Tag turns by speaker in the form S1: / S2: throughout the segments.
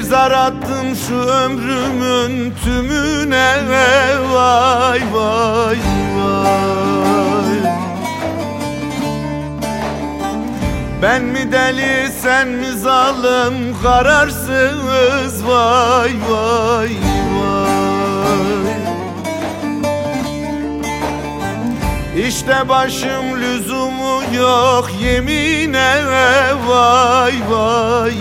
S1: yarattım şu ömrümün tümüne. Vay vay vay. Ben mi deli sen mi zalim? Kararsız. Vay vay vay. İşte başım lüzumu yok yemine. Vay vay vay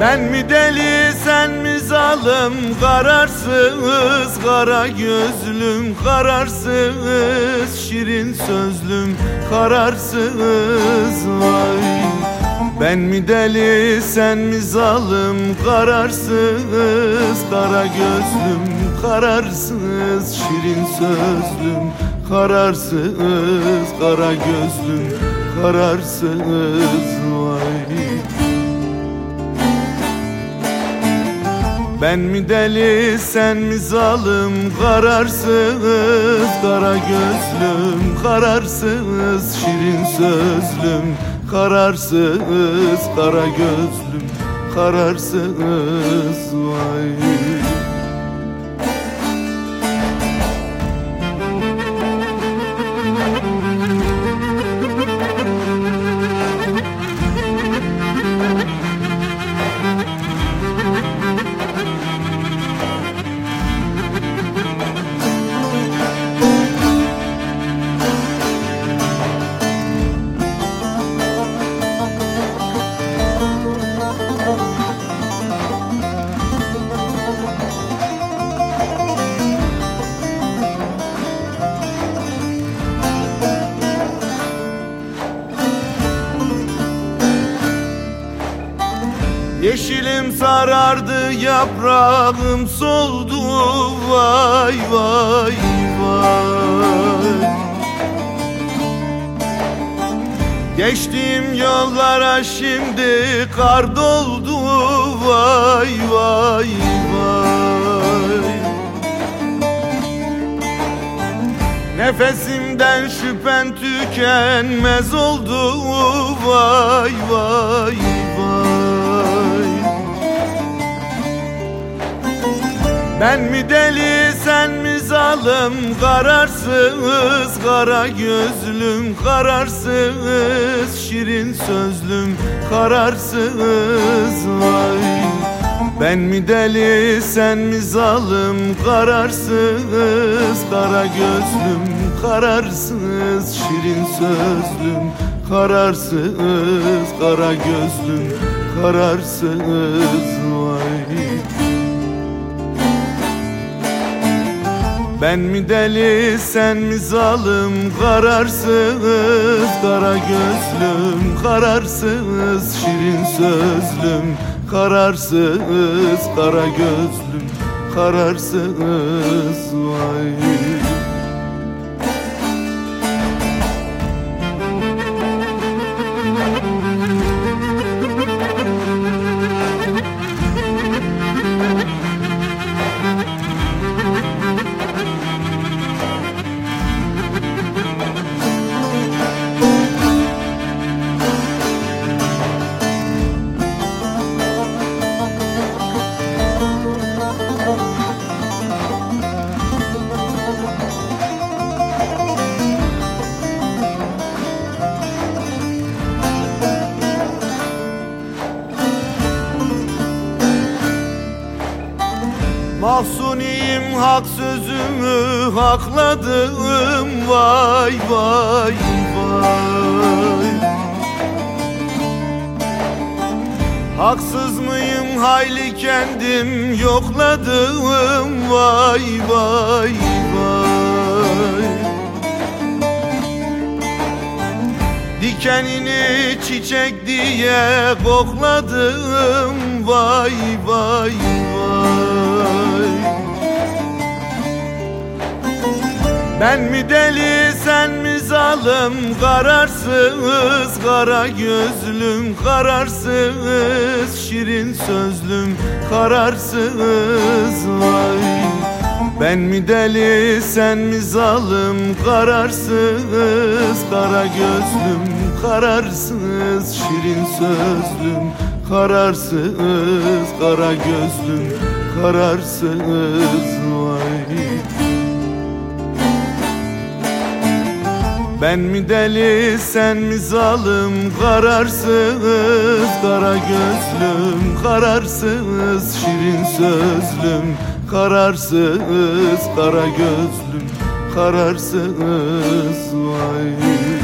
S1: Ben mi deli sen mi zalim? Kararsız kara gözlüm Kararsız. Şirin sözlüm Kararsız. Vay ben mi deli sen mi zalim? Kararsız. Kara gözlüm Kararsız. Şirin sözlüm Kararsız. Kara gözlüm Kararsız. Vay Ben mi deli sen mi zalim? Kararsız kara gözlüm Kararsız şirin sözlüm. Kararsız kara gözlüm Kararsız vay sarardı yaprağım soldu vay vay vay. Geçtiğim yollara şimdi kar doldu vay vay vay. Nefesimden şüphen tükenmez oldu vay vay Ben mi deli sen mi zalim? Kararsız kara gözlüm Kararsız. Şirin sözlüm Kararsız. Vay ben mi deli sen mi zalim? Kararsız. Kara gözlüm Kararsız. Şirin sözlüm Kararsız. Kara gözlüm Kararsız. Vay Ben mi deli sen mi zalim? Kararsız kara gözlüm Kararsız şirin sözlüm. Kararsız kara gözlüm Kararsız vay Mahzuniyim hak sözümü hakladım vay vay vay. Haksız mıyım hayli kendim yokladım vay vay vay Dikenini çiçek diye kokladım vay vay vay. Ben mi deli sen mi zalim? Kararsız kara gözlüm Kararsız. Şirin sözlüm Kararsız. Vay. Ben mi deli sen mi zalim? Kararsız kara gözlüm kararsız şirin sözlüm. Kararsız kara gözlüm. Kararsız vay. Ben mi deli sen mi zalim? Kararsız kara gözlüm. Kararsız şirin sözlüm. Kararsız kara gözlüm. Kararsız vay